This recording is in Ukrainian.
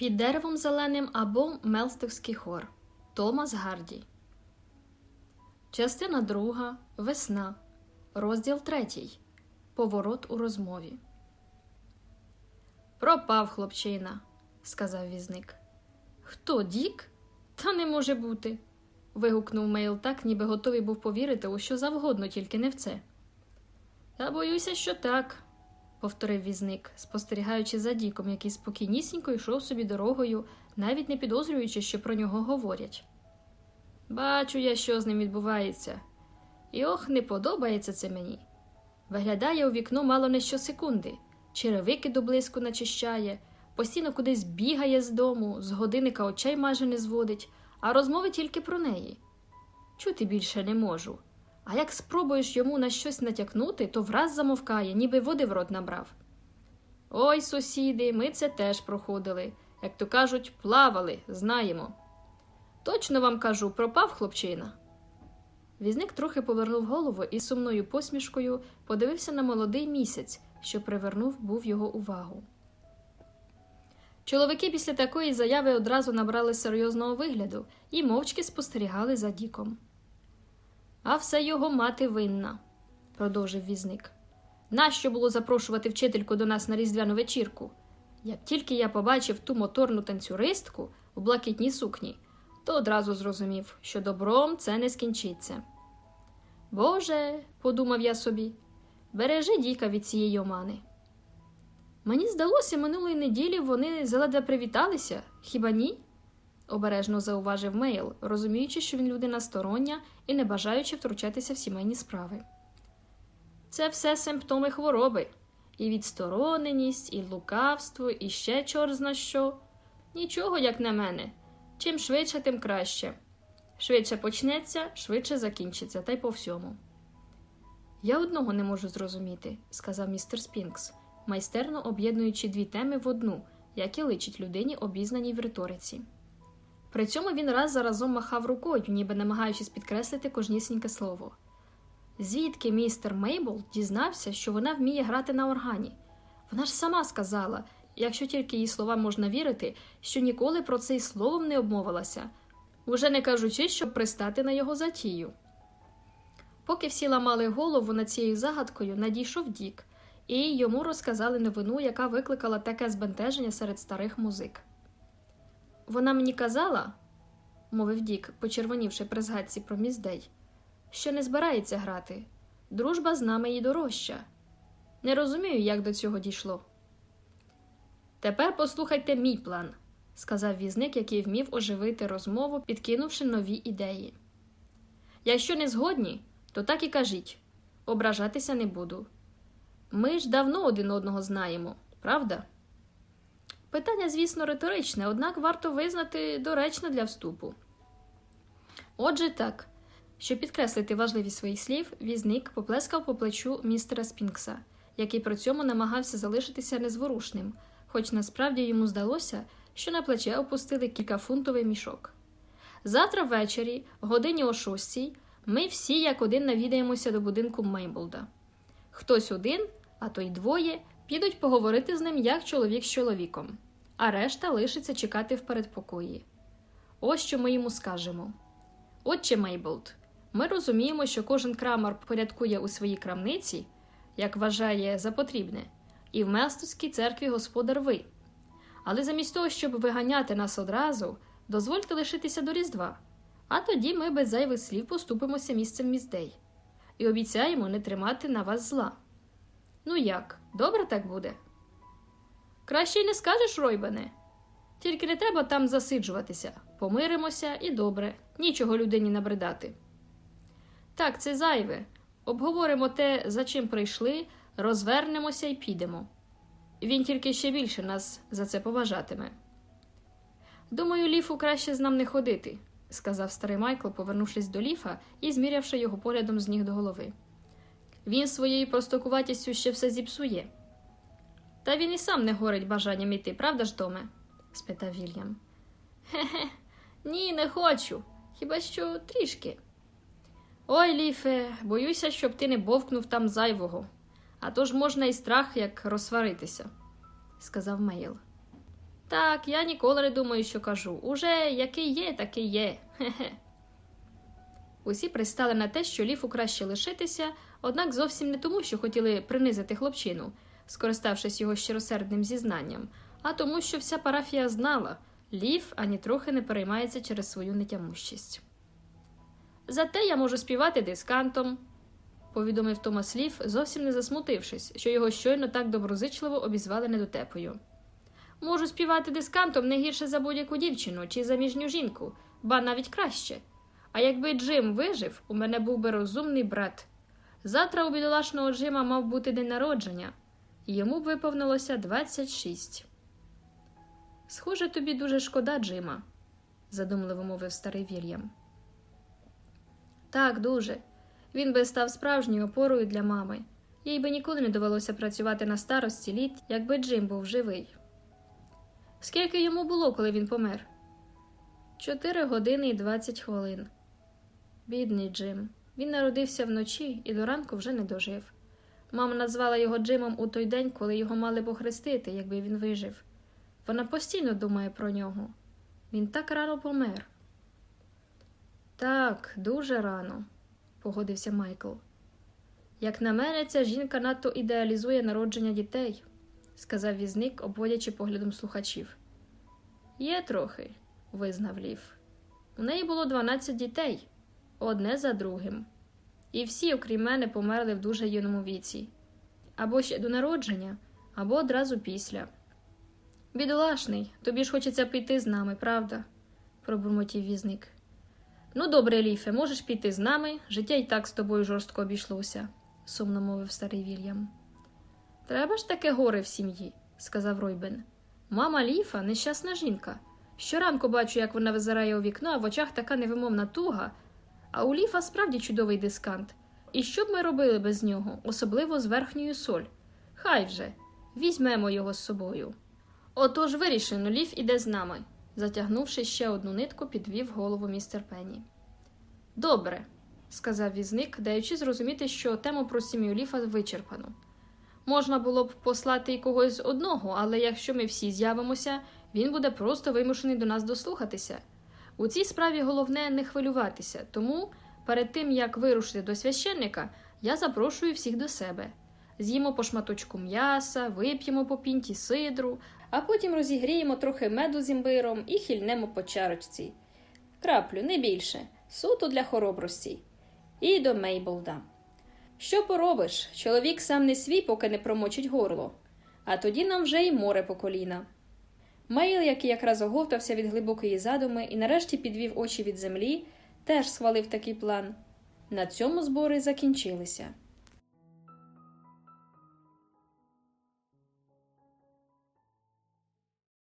Під деревом зеленим або Мелстовський хор Томас Гарді. Частина друга. Весна. Розділ третій. Поворот у розмові. Пропав хлопчина, сказав візник. Хто Дік? Та не може бути. вигукнув Мейл так, ніби готовий був повірити у що завгодно, тільки не в це. Та боюся, що так, повторив візник, спостерігаючи за Діком, який спокійнісінько йшов собі дорогою, навіть не підозрюючи, що про нього говорять. Бачу я, що з ним відбувається, і ох, не подобається це мені. Виглядає у вікно мало не щосекунди, черевики до начищає, постійно кудись бігає з дому, з годинника очей майже не зводить, а розмови тільки про неї. Чути більше не можу. А як спробуєш йому на щось натякнути, то враз замовкає, ніби води в рот набрав. Ой, сусіди, ми це теж проходили. Як то кажуть, плавали, знаємо. Точно вам кажу, пропав хлопчина. Візник трохи повернув голову і сумною посмішкою подивився на молодий місяць, що привернув був його увагу. Чоловіки після такої заяви одразу набрали серйозного вигляду і мовчки спостерігали за Діком. А все його мати винна, продовжив візник. Нащо було запрошувати вчительку до нас на різдвяну вечірку? Як тільки я побачив ту моторну танцюристку у блакитній сукні, то одразу зрозумів, що добром це не скінчиться. Боже, подумав я собі, бережи Діка від цієї омани. Мені здалося, минулої неділі вони заледве привіталися, хіба ні? Обережно зауважив Мейл, розуміючи, що він людина стороння і не бажаючи втручатися в сімейні справи. Це все симптоми хвороби, і відстороненість, і лукавство, і ще чорзна що. Нічого, як на мене. Чим швидше, тим краще. Швидше почнеться, швидше закінчиться, та й по всьому. Я одного не можу зрозуміти, сказав містер Спінкс, майстерно об'єднуючи дві теми в одну, як і личить людині, обізнаній в риториці. При цьому він раз за разом махав рукою, ніби намагаючись підкреслити кожнісіньке слово. Звідки містер Мейбл дізнався, що вона вміє грати на органі? Вона ж сама сказала, якщо тільки її слова можна вірити, що ніколи про це й словом не обмовилася, уже не кажучи, щоб пристати на його затію. Поки всі ламали голову над цією загадкою, надійшов Дік, і йому розказали новину, яка викликала таке збентеження серед старих музик. Вона мені казала, мовив Дік, почервонівши при згадці про міздей, що не збирається грати. Дружба з нами їй дорожча. Не розумію, як до цього дійшло. Тепер послухайте мій план, сказав візник, який вмів оживити розмову, підкинувши нові ідеї. Якщо не згодні, то так і кажіть ображатися не буду. Ми ж давно один одного знаємо, правда? Питання, звісно, риторичне, однак варто визнати доречне для вступу. Отже, так, щоб підкреслити важливість своїх слів, візник поплескав по плечу містера Спінкса, який при цьому намагався залишитися незворушним, хоч насправді йому здалося, що на плече опустили кількафунтовий мішок. Завтра ввечері, годині о шостій, ми всі як один навідаємося до будинку Мейблда. Хтось один, а то й двоє, підуть поговорити з ним як чоловік з чоловіком, а решта лишиться чекати в передпокої. Ось що ми йому скажемо. Отче Мейблд, ми розуміємо, що кожен крамар порядкує у своїй крамниці, як вважає за потрібне, і в Мелстовській церкві господар ви. Але замість того, щоб виганяти нас одразу, дозвольте лишитися до Різдва, а тоді ми без зайвих слів поступимося місцем міздей і обіцяємо не тримати на вас зла. Ну як, добре так буде? Краще й не скажеш, Ройбане. Тільки не треба там засиджуватися, помиримося і добре, нічого людині набридати. Так, це зайве. Обговоримо те, за чим прийшли, розвернемося і підемо. Він тільки ще більше нас за це поважатиме. Думаю, ліфу краще з нам не ходити, сказав старий Майкл, повернувшись до ліфа і змірявши його поглядом з ніг до голови. Він своєю простокуватістю ще все зіпсує. Та він і сам не горить бажанням іти, правда ж, Томе? спитав Вільям. Хе-хе, ні, не хочу. Хіба що трішки. Ой, ліфе, боюся, щоб ти не бовкнув там зайвого, а то ж можна і страх як розсваритися, сказав Мейл. Так, я ніколи не думаю, що кажу. Уже який є, такий є. Хе-хе. Усі пристали на те, що ліфу краще лишитися, однак зовсім не тому, що хотіли принизити хлопчину, скориставшись його щиросердним зізнанням, а тому, що вся парафія знала, ліф ані трохи не переймається через свою нетямущість. Зате я можу співати дискантом, повідомив Томас Ліф, зовсім не засмутившись, що його щойно так доброзичливо обізвали недотепою. Можу співати дискантом не гірше за будь-яку дівчину чи заміжню жінку, ба навіть краще. А якби Джим вижив, у мене був би розумний брат. Завтра у бідолашного Джима мав бути день народження, йому виповнилося 26. Схоже, тобі дуже шкода, Джима, задумливо мовив старий Вільям. Так, дуже. Він би став справжньою опорою для мами. Їй би ніколи не довелося працювати на старості літ, якби Джим був живий. Скільки йому було, коли він помер? Чотири години і двадцять хвилин. Бідний Джим. Він народився вночі і до ранку вже не дожив. Мама назвала його Джимом у той день, коли його мали похрестити, якби він вижив. Вона постійно думає про нього. Він так рано помер. Так, дуже рано, погодився Майкл. Як на мене, ця жінка надто ідеалізує народження дітей, сказав візник, обводячи поглядом слухачів. Є трохи, визнав Лів. У неї було 12 дітей, одне за другим. І всі, окрім мене, померли в дуже юному віці. Або ще до народження, або одразу після. Бідолашний, тобі ж хочеться піти з нами, правда? пробурмотів візник. Ну, добре, Ліфе, можеш піти з нами, життя й так з тобою жорстко обійшлося, сумно мовив старий Вільям. Треба ж таке горе в сім'ї, сказав Ройбен. Мама Ліфа нещасна жінка. Щоранку бачу, як вона визирає у вікно, а в очах така невимовна туга. А у Ліфа справді чудовий дискант. І що б ми робили без нього, особливо з верхньою соль? Хай вже, візьмемо його з собою. Отож вирішено, Ліф іде з нами. Затягнувши ще одну нитку, підвів голову містер Пенні. Добре, сказав візник, даючи зрозуміти, що тему про сім'ю Ліфа вичерпано. Можна було б послати й когось одного, але якщо ми всі з'явимося, він буде просто вимушений до нас дослухатися. У цій справі головне не хвилюватися, тому перед тим як вирушити до священника, я запрошую всіх до себе. З'їмо по шматочку м'яса, вип'ємо по пінті сидру, а потім розігріємо трохи меду з імбиром і хильнемо по чарочці. Краплю, не більше, суто для хоробрості. І до Мейблда. Що поробиш? Чоловік сам не свій, поки не промочить горло, а тоді нам вже й море по коліна. Мейл, який якраз оговтався від глибокої задуми і нарешті підвів очі від землі, теж схвалив такий план. На цьому збори закінчилися.